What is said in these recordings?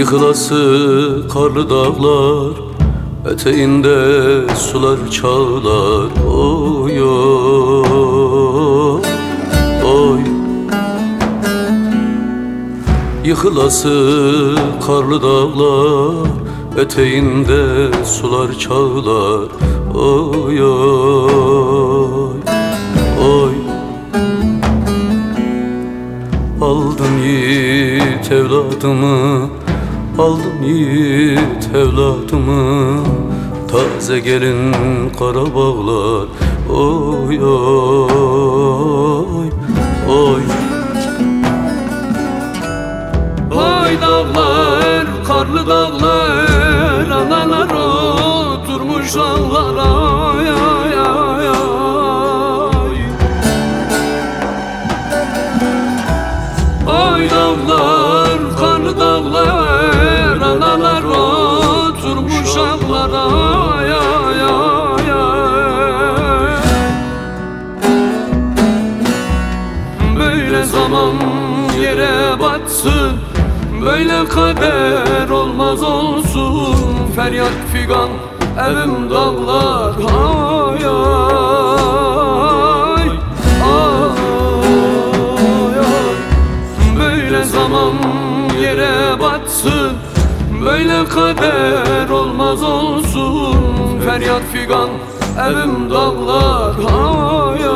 Yıkılası karlı dağlar Eteğinde sular çağlar. Oy oy oy. Yıkılası karlı dağlar Eteğinde sular çağlar. Oy oy oy. Aldım yiğit evladımı Aldım yiğit evladımı Taze gelin kara bağlar. Oy oy oy. Oy dağlar, karlı dağlar Analar oturmuş ağlara Ay ay ay ay. Oy dağlar, karlı dağlar zaman yere batsın Böyle kader olmaz olsun. Feryat figan evim dağlar Ay ay ay ay Böyle zaman yere batsın Böyle kader olmaz olsun. Feryat figan evim dağlar Ay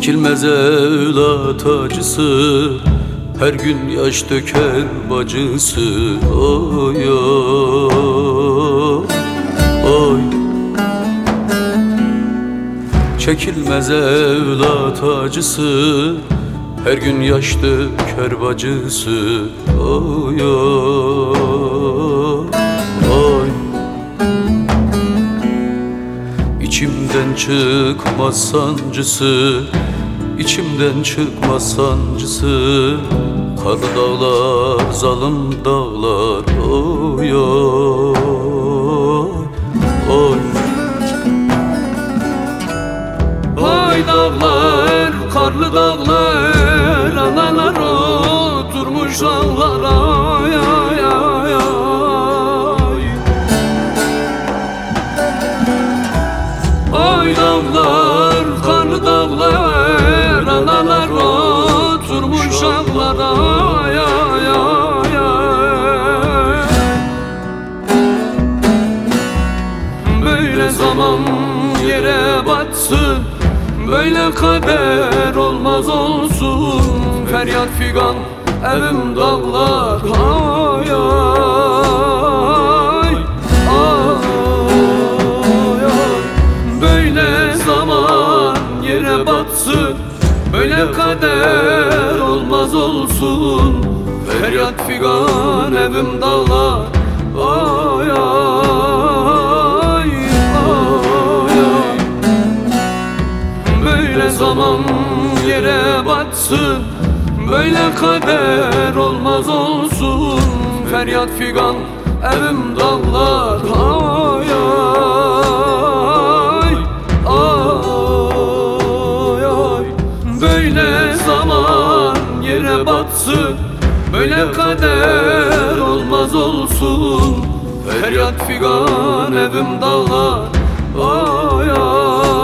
Çekilmez evlat acısı. Her gün yaş döker bacısı. Oy oy. Oy. Çekilmez evlat acısı. Her gün yaş döker bacısı. Oy oy İçimden çıkmaz sancısı İçimden çıkmaz sancısı. Karlı dağlar, zalim dağlar Oy oy. Oy. Oy dağlar, karlı dağlar Analar oturmuş ağlara batsın Böyle kader olmaz olsun. Feryat figan evim dağlar Ay ay ay ay Böyle zaman yere batsın. Böyle kader olmaz olsun. Feryat figan evim dağlar Ay ay yere batsın Böyle kader olmaz olsun. Feryat figan evim dağlar Ay ay ay ay. Böyle zaman yere batsın Böyle kader olmaz olsun. Feryat figan evim dağlar Ay ay